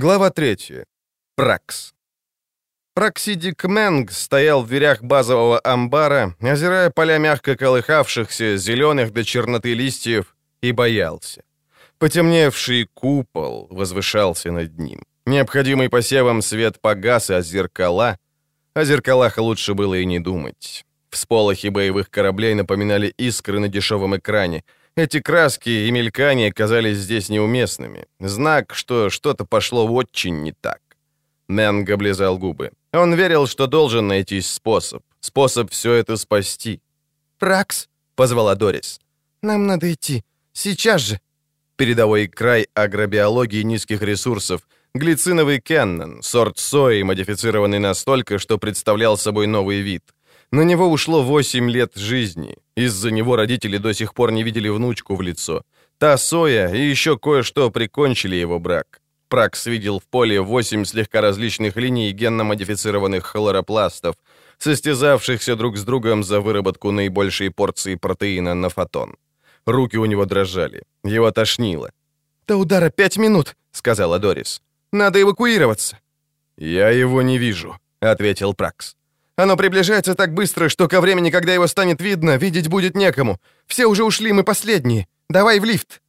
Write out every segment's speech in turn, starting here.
Глава 3. Пракс. Праксидик Мэнг стоял в дверях базового амбара, озирая поля мягко колыхавшихся, зеленых до черноты листьев, и боялся. Потемневший купол возвышался над ним. Необходимый посевом свет погас, а зеркала... О зеркалах лучше было и не думать. Всполохи боевых кораблей напоминали искры на дешевом экране. Эти краски и мелькания казались здесь неуместными. Знак, что что-то пошло очень не так. Мэнг облизал губы. Он верил, что должен найти способ. Способ все это спасти. «Пракс», — позвала Дорис. «Нам надо идти. Сейчас же». Передовой край агробиологии низких ресурсов. Глициновый кеннон, сорт сои, модифицированный настолько, что представлял собой новый вид. На него ушло 8 лет жизни. Из-за него родители до сих пор не видели внучку в лицо. Та соя и еще кое-что прикончили его брак. Пракс видел в поле восемь слегка различных линий генно-модифицированных хлоропластов, состязавшихся друг с другом за выработку наибольшей порции протеина на фотон. Руки у него дрожали. Его тошнило. «До удара пять минут», — сказала Дорис. «Надо эвакуироваться». «Я его не вижу», — ответил Пракс. «Оно приближается так быстро, что ко времени, когда его станет видно, видеть будет некому. Все уже ушли, мы последние. Давай в лифт».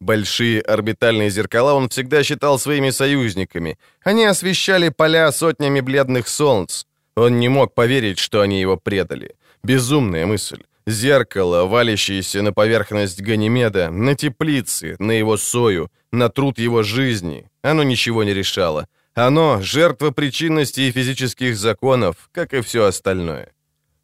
Большие орбитальные зеркала он всегда считал своими союзниками. Они освещали поля сотнями бледных солнц. Он не мог поверить, что они его предали. Безумная мысль. Зеркало, валящееся на поверхность Ганимеда, на теплицы, на его сою, на труд его жизни. Оно ничего не решало. Оно — жертва причинности и физических законов, как и все остальное.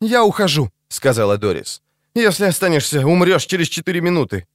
«Я ухожу», — сказала Дорис. «Если останешься, умрешь через четыре минуты».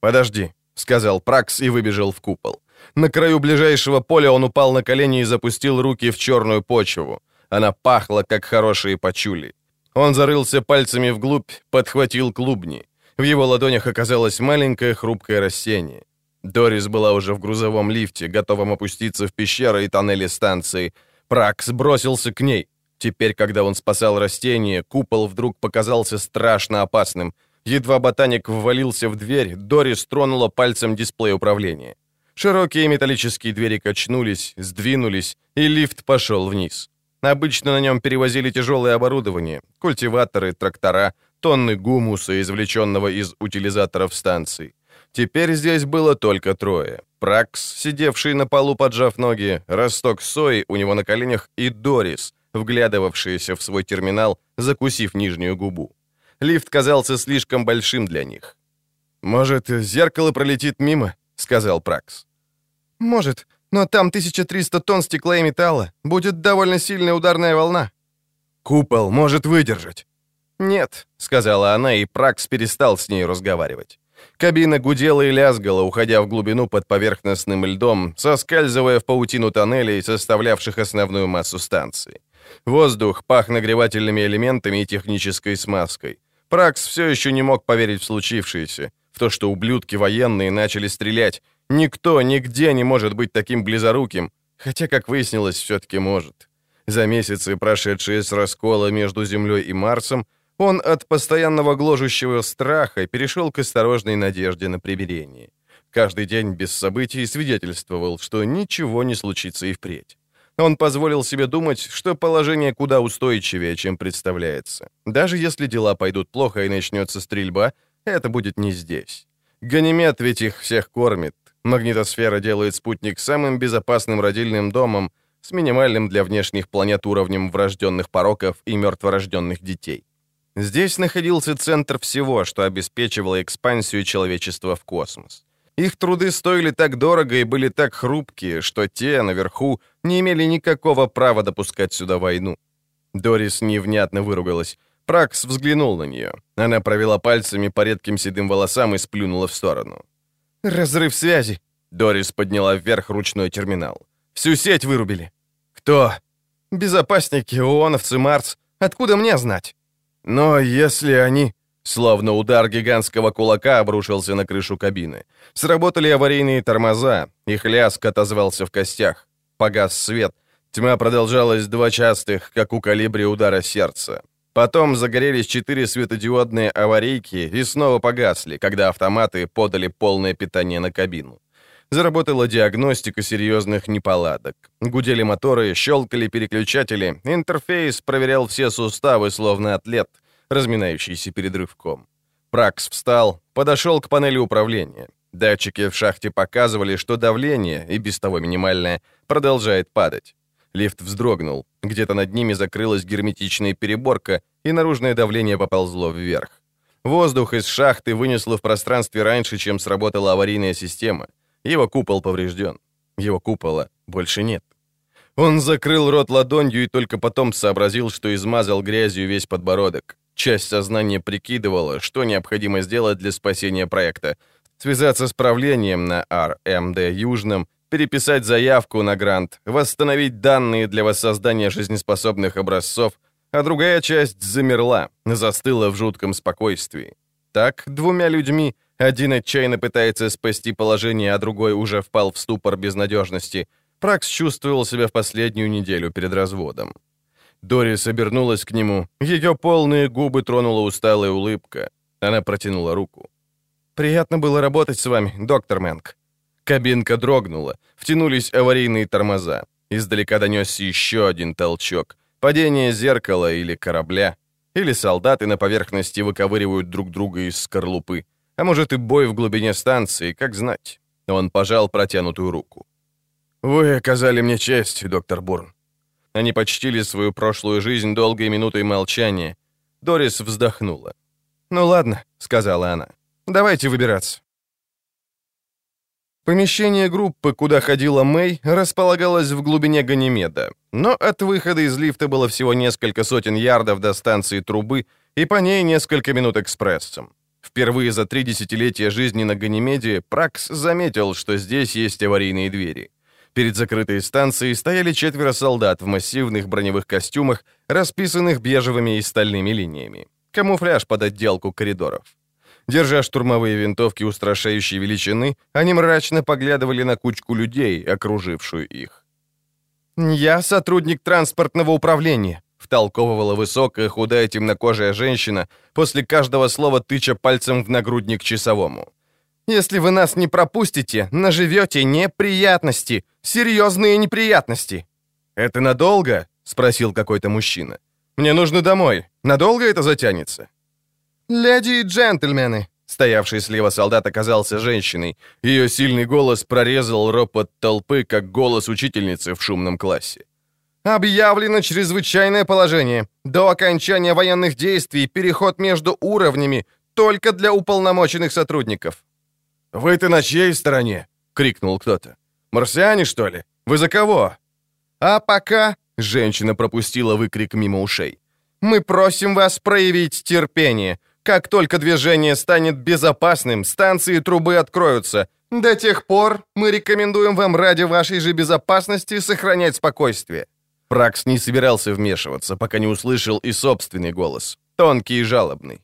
«Подожди», — сказал Пракс и выбежал в купол. На краю ближайшего поля он упал на колени и запустил руки в черную почву. Она пахла, как хорошие пачули. Он зарылся пальцами вглубь, подхватил клубни. В его ладонях оказалось маленькое хрупкое растение. Дорис была уже в грузовом лифте, готовом опуститься в пещеры и тоннели станции. Пракс бросился к ней. Теперь, когда он спасал растение, купол вдруг показался страшно опасным — Едва ботаник ввалился в дверь, Дорис тронула пальцем дисплей управления. Широкие металлические двери качнулись, сдвинулись, и лифт пошел вниз. Обычно на нем перевозили тяжелое оборудование, культиваторы, трактора, тонны гумуса, извлеченного из утилизаторов станций. Теперь здесь было только трое. Пракс, сидевший на полу, поджав ноги, росток сои у него на коленях и Дорис, вглядывавшаяся в свой терминал, закусив нижнюю губу. Лифт казался слишком большим для них. «Может, зеркало пролетит мимо?» — сказал Пракс. «Может, но там 1300 тонн стекла и металла. Будет довольно сильная ударная волна». «Купол может выдержать». «Нет», — сказала она, и Пракс перестал с ней разговаривать. Кабина гудела и лязгала, уходя в глубину под поверхностным льдом, соскальзывая в паутину тоннелей, составлявших основную массу станции. Воздух пах нагревательными элементами и технической смазкой. Пракс все еще не мог поверить в случившееся, в то, что ублюдки военные начали стрелять. Никто нигде не может быть таким близоруким, хотя, как выяснилось, все-таки может. За месяцы, прошедшие с раскола между Землей и Марсом, он от постоянного гложущего страха перешел к осторожной надежде на примирение. Каждый день без событий свидетельствовал, что ничего не случится и впредь. Он позволил себе думать, что положение куда устойчивее, чем представляется. Даже если дела пойдут плохо и начнется стрельба, это будет не здесь. Ганимед ведь их всех кормит. Магнитосфера делает спутник самым безопасным родильным домом с минимальным для внешних планет уровнем врожденных пороков и мертворожденных детей. Здесь находился центр всего, что обеспечивало экспансию человечества в космос. Их труды стоили так дорого и были так хрупкие, что те, наверху, не имели никакого права допускать сюда войну. Дорис невнятно выругалась. Пракс взглянул на нее. Она провела пальцами по редким седым волосам и сплюнула в сторону. «Разрыв связи!» Дорис подняла вверх ручной терминал. «Всю сеть вырубили». «Кто?» «Безопасники, ООНовцы, Марс. Откуда мне знать?» «Но если они...» Словно удар гигантского кулака обрушился на крышу кабины. Сработали аварийные тормоза, их лязг отозвался в костях. Погас свет. Тьма продолжалась два частых, как у калибри удара сердца. Потом загорелись четыре светодиодные аварийки и снова погасли, когда автоматы подали полное питание на кабину. Заработала диагностика серьезных неполадок. Гудели моторы, щелкали переключатели, интерфейс проверял все суставы, словно атлет, разминающийся перед рывком. Пракс встал, подошел к панели управления. Датчики в шахте показывали, что давление, и без того минимальное, продолжает падать. Лифт вздрогнул. Где-то над ними закрылась герметичная переборка, и наружное давление поползло вверх. Воздух из шахты вынесло в пространстве раньше, чем сработала аварийная система. Его купол поврежден. Его купола больше нет. Он закрыл рот ладонью и только потом сообразил, что измазал грязью весь подбородок. Часть сознания прикидывала, что необходимо сделать для спасения проекта. Связаться с правлением на РМД Южном, переписать заявку на грант, восстановить данные для воссоздания жизнеспособных образцов, а другая часть замерла, застыла в жутком спокойствии. Так, двумя людьми, один отчаянно пытается спасти положение, а другой уже впал в ступор безнадежности, Пракс чувствовал себя в последнюю неделю перед разводом. Дорис обернулась к нему, ее полные губы тронула усталая улыбка. Она протянула руку. «Приятно было работать с вами, доктор Мэнк». Кабинка дрогнула, втянулись аварийные тормоза. Издалека донесся еще один толчок. Падение зеркала или корабля. Или солдаты на поверхности выковыривают друг друга из скорлупы. А может и бой в глубине станции, как знать. Он пожал протянутую руку. «Вы оказали мне честь, доктор Бурн». Они почтили свою прошлую жизнь долгой минутой молчания. Дорис вздохнула. «Ну ладно», — сказала она. «Давайте выбираться». Помещение группы, куда ходила Мэй, располагалось в глубине Ганимеда, но от выхода из лифта было всего несколько сотен ярдов до станции трубы, и по ней несколько минут экспрессом. Впервые за три десятилетия жизни на Ганимеде Пракс заметил, что здесь есть аварийные двери. Перед закрытой станцией стояли четверо солдат в массивных броневых костюмах, расписанных бежевыми и стальными линиями. Камуфляж под отделку коридоров. Держа штурмовые винтовки устрашающей величины, они мрачно поглядывали на кучку людей, окружившую их. «Я сотрудник транспортного управления», — втолковывала высокая, худая, темнокожая женщина, после каждого слова тыча пальцем в нагрудник часовому. «Если вы нас не пропустите, наживете неприятности, серьезные неприятности». «Это надолго?» — спросил какой-то мужчина. «Мне нужно домой. Надолго это затянется?» «Леди и джентльмены!» Стоявший слева солдат оказался женщиной. Ее сильный голос прорезал ропот толпы, как голос учительницы в шумном классе. «Объявлено чрезвычайное положение. До окончания военных действий переход между уровнями только для уполномоченных сотрудников». «Вы-то на чьей стороне?» — крикнул кто-то. «Марсиане, что ли? Вы за кого?» «А пока...» — женщина пропустила выкрик мимо ушей. «Мы просим вас проявить терпение. Как только движение станет безопасным, станции трубы откроются. До тех пор мы рекомендуем вам ради вашей же безопасности сохранять спокойствие». Пракс не собирался вмешиваться, пока не услышал и собственный голос, тонкий и жалобный.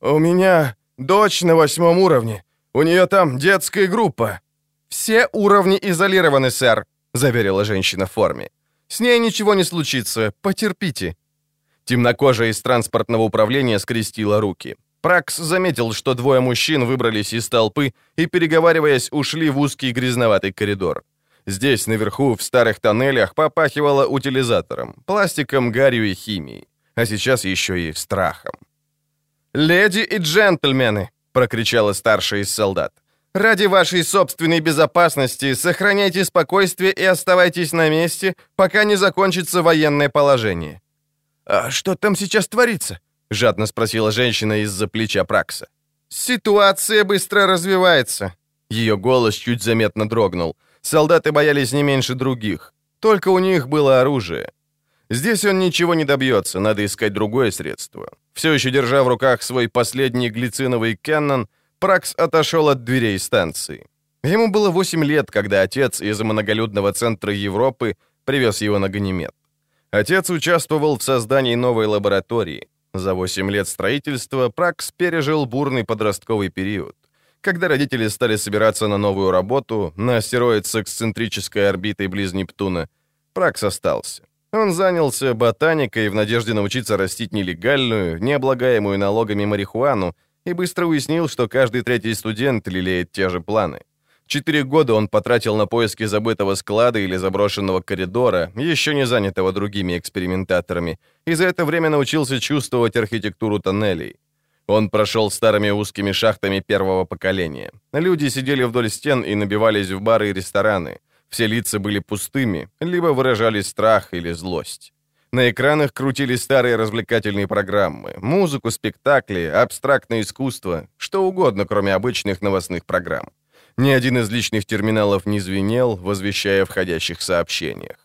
«У меня дочь на восьмом уровне. У нее там детская группа». «Все уровни изолированы, сэр», — заверила женщина в форме. «С ней ничего не случится, потерпите». Темнокожая из транспортного управления скрестила руки. Пракс заметил, что двое мужчин выбрались из толпы и, переговариваясь, ушли в узкий грязноватый коридор. Здесь, наверху, в старых тоннелях, попахивало утилизатором, пластиком, гарью и химией. А сейчас еще и страхом. «Леди и джентльмены!» — прокричала старшая из солдат. «Ради вашей собственной безопасности сохраняйте спокойствие и оставайтесь на месте, пока не закончится военное положение. «А что там сейчас творится?» — жадно спросила женщина из-за плеча Пракса. «Ситуация быстро развивается». Ее голос чуть заметно дрогнул. Солдаты боялись не меньше других. Только у них было оружие. Здесь он ничего не добьется, надо искать другое средство. Все еще держа в руках свой последний глициновый Кеннон, Пракс отошел от дверей станции. Ему было 8 лет, когда отец из многолюдного центра Европы привез его на Ганимед. Отец участвовал в создании новой лаборатории. За 8 лет строительства Пракс пережил бурный подростковый период. Когда родители стали собираться на новую работу, на астероид с эксцентрической орбитой близ Нептуна, Пракс остался. Он занялся ботаникой в надежде научиться растить нелегальную, необлагаемую налогами марихуану, и быстро уяснил, что каждый третий студент лелеет те же планы. Четыре года он потратил на поиски забытого склада или заброшенного коридора, еще не занятого другими экспериментаторами, и за это время научился чувствовать архитектуру тоннелей. Он прошел старыми узкими шахтами первого поколения. Люди сидели вдоль стен и набивались в бары и рестораны. Все лица были пустыми, либо выражали страх или злость. На экранах крутили старые развлекательные программы, музыку, спектакли, абстрактное искусство, что угодно, кроме обычных новостных программ. Ни один из личных терминалов не звенел, возвещая входящих сообщениях.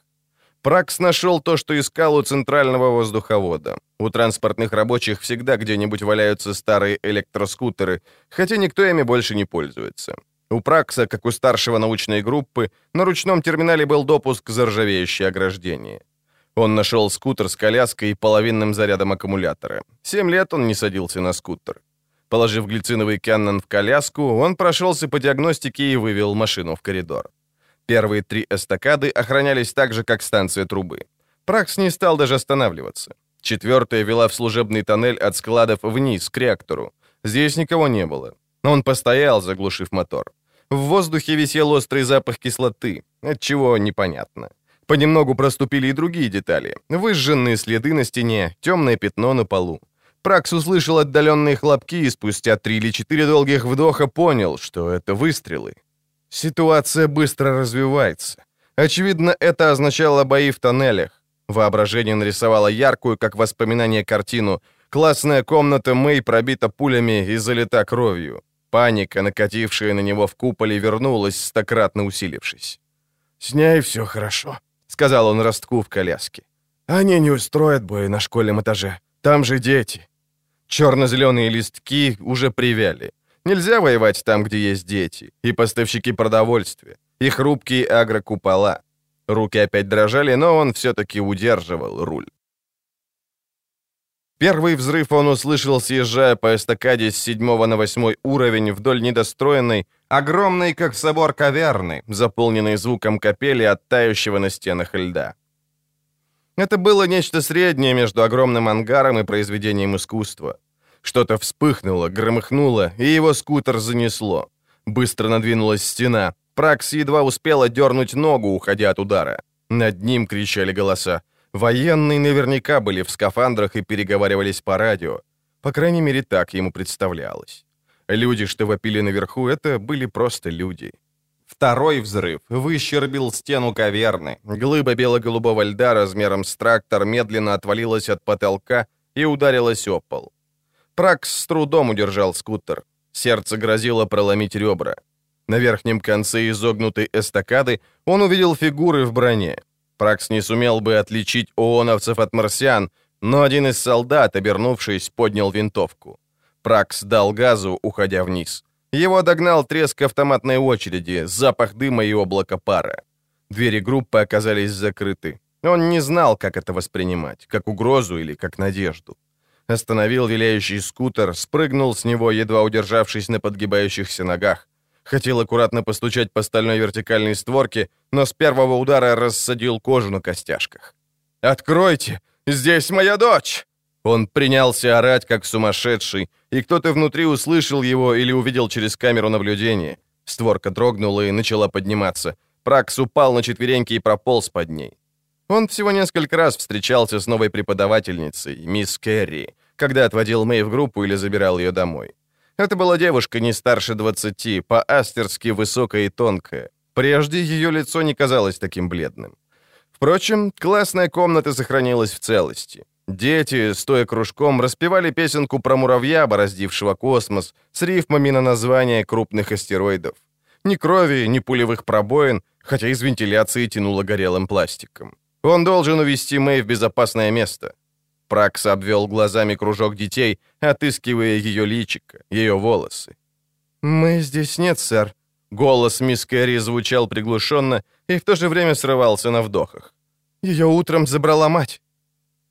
Пракс нашел то, что искал у центрального воздуховода. У транспортных рабочих всегда где-нибудь валяются старые электроскутеры, хотя никто ими больше не пользуется. У Пракса, как у старшего научной группы, на ручном терминале был допуск к заржавеющее ограждение. Он нашел скутер с коляской и половинным зарядом аккумулятора. Семь лет он не садился на скутер. Положив глициновый Кеннон в коляску, он прошелся по диагностике и вывел машину в коридор. Первые три эстакады охранялись так же, как станция трубы. Пракс не стал даже останавливаться. Четвертая вела в служебный тоннель от складов вниз, к реактору. Здесь никого не было. Он постоял, заглушив мотор. В воздухе висел острый запах кислоты, отчего непонятно. Понемногу проступили и другие детали. Выжженные следы на стене, темное пятно на полу. Пракс услышал отдаленные хлопки и спустя три или четыре долгих вдоха понял, что это выстрелы. Ситуация быстро развивается. Очевидно, это означало бои в тоннелях. Воображение нарисовало яркую, как воспоминание, картину. Классная комната Мэй пробита пулями и залита кровью. Паника, накатившая на него в куполе, вернулась, стократно усилившись. «С ней все хорошо», — сказал он ростку в коляске. «Они не устроят бои на школьном этаже. Там же дети». Черно-зеленые листки уже привяли. Нельзя воевать там, где есть дети, и поставщики продовольствия, и хрупкие агрокупола. Руки опять дрожали, но он все-таки удерживал руль. Первый взрыв он услышал, съезжая по эстакаде с седьмого на восьмой уровень вдоль недостроенной, огромной, как собор каверны, заполненной звуком капели, оттающего на стенах льда. Это было нечто среднее между огромным ангаром и произведением искусства. Что-то вспыхнуло, громыхнуло, и его скутер занесло. Быстро надвинулась стена. Пракс едва успела дернуть ногу, уходя от удара. Над ним кричали голоса. Военные наверняка были в скафандрах и переговаривались по радио. По крайней мере, так ему представлялось. Люди, что вопили наверху, это были просто люди. Второй взрыв выщербил стену каверны. Глыба бело-голубого льда размером с трактор медленно отвалилась от потолка и ударилась о пол. Пракс с трудом удержал скутер. Сердце грозило проломить ребра. На верхнем конце изогнутой эстакады он увидел фигуры в броне. Пракс не сумел бы отличить ооновцев от марсиан, но один из солдат, обернувшись, поднял винтовку. Пракс дал газу, уходя вниз. Его догнал треск автоматной очереди, запах дыма и облако пара. Двери группы оказались закрыты. Он не знал, как это воспринимать, как угрозу или как надежду. Остановил виляющий скутер, спрыгнул с него, едва удержавшись на подгибающихся ногах. Хотел аккуратно постучать по стальной вертикальной створке, но с первого удара рассадил кожу на костяшках. «Откройте! Здесь моя дочь!» Он принялся орать, как сумасшедший, и кто-то внутри услышал его или увидел через камеру наблюдения. Створка дрогнула и начала подниматься. Пракс упал на четвереньки и прополз под ней. Он всего несколько раз встречался с новой преподавательницей, мисс Керри, когда отводил Мэй в группу или забирал ее домой. Это была девушка не старше 20, по-астерски высокая и тонкая. Прежде ее лицо не казалось таким бледным. Впрочем, классная комната сохранилась в целости. Дети, стоя кружком, распевали песенку про муравья, бороздившего космос, с рифмами на название крупных астероидов. Ни крови, ни пулевых пробоин, хотя из вентиляции тянуло горелым пластиком. Он должен увести Мэй в безопасное место. Пракс обвел глазами кружок детей, отыскивая ее личико, ее волосы. «Мы здесь нет, сэр». Голос мисс Кэрри звучал приглушенно и в то же время срывался на вдохах. «Ее утром забрала мать».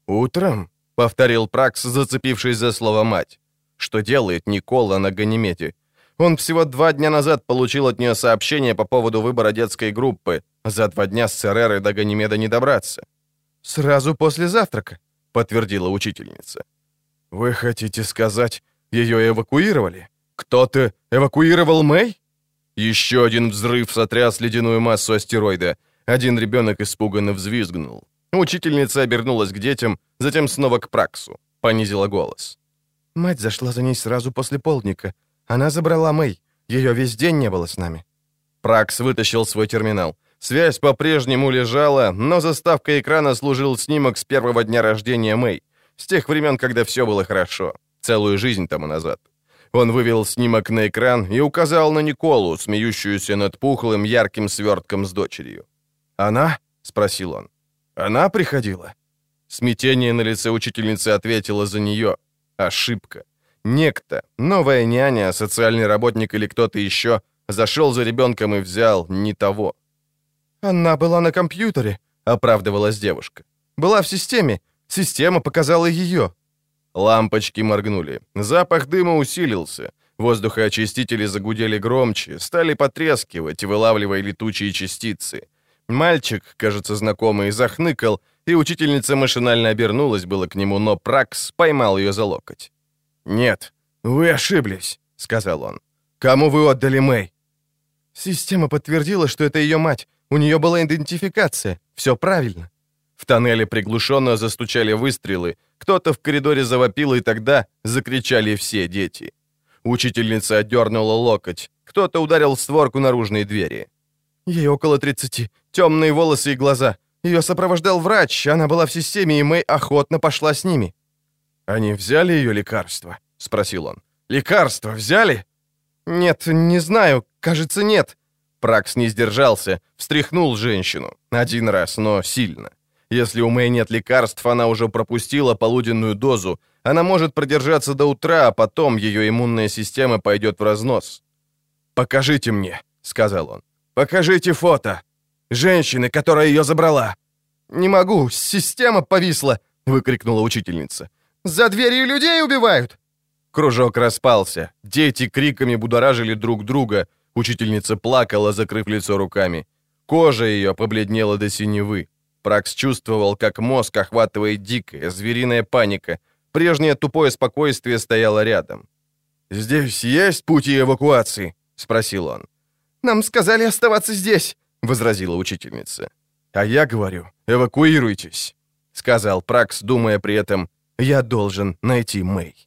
«Утром?» — повторил Пракс, зацепившись за слово «мать». Что делает Никола на Ганимеде? Он всего два дня назад получил от нее сообщение по поводу выбора детской группы. За два дня с Церерой до Ганимеда не добраться. «Сразу после завтрака», — подтвердила учительница. «Вы хотите сказать, ее эвакуировали? Кто-то эвакуировал Мэй?» Еще один взрыв сотряс ледяную массу астероида. Один ребенок испуганно взвизгнул. Учительница обернулась к детям, затем снова к Праксу. Понизила голос. Мать зашла за ней сразу после полдника. Она забрала Мэй. Ее весь день не было с нами. Пракс вытащил свой терминал. Связь по-прежнему лежала, но заставкой экрана служил снимок с первого дня рождения Мэй. С тех времен, когда все было хорошо. Целую жизнь тому назад. Он вывел снимок на экран и указал на Николу, смеющуюся над пухлым ярким свертком с дочерью. «Она?» — спросил он. «Она приходила?» Смятение на лице учительницы ответило за нее. Ошибка. Некто, новая няня, социальный работник или кто-то еще, зашел за ребенком и взял не того. «Она была на компьютере», — оправдывалась девушка. «Была в системе. Система показала ее». Лампочки моргнули. Запах дыма усилился. Воздухоочистители загудели громче, стали потрескивать, вылавливая летучие частицы. Мальчик, кажется, знакомый, захныкал, и учительница машинально обернулась было к нему, но Пракс поймал ее за локоть. «Нет, вы ошиблись», — сказал он. «Кому вы отдали Мэй?» Система подтвердила, что это ее мать. У нее была идентификация. Все правильно. В тоннеле приглушенно застучали выстрелы, кто-то в коридоре завопил, и тогда закричали все дети. Учительница отдернула локоть, кто-то ударил в створку наружной двери. Ей около 30, темные волосы и глаза. Ее сопровождал врач, она была в системе, и Мэй охотно пошла с ними. «Они взяли ее лекарство?» — спросил он. «Лекарство взяли?» «Нет, не знаю, кажется, нет». Пракс не сдержался, встряхнул женщину. Один раз, но сильно. Если у Мэй нет лекарств, она уже пропустила полуденную дозу. Она может продержаться до утра, а потом ее иммунная система пойдет в разнос. «Покажите мне», — сказал он. «Покажите фото. Женщины, которая ее забрала». «Не могу, система повисла», — выкрикнула учительница. «За дверью людей убивают!» Кружок распался. Дети криками будоражили друг друга. Учительница плакала, закрыв лицо руками. Кожа ее побледнела до синевы. Пракс чувствовал, как мозг охватывает дикая, звериная паника. Прежнее тупое спокойствие стояло рядом. «Здесь есть пути эвакуации?» — спросил он. «Нам сказали оставаться здесь», — возразила учительница. «А я говорю, эвакуируйтесь», — сказал Пракс, думая при этом, «я должен найти Мэй».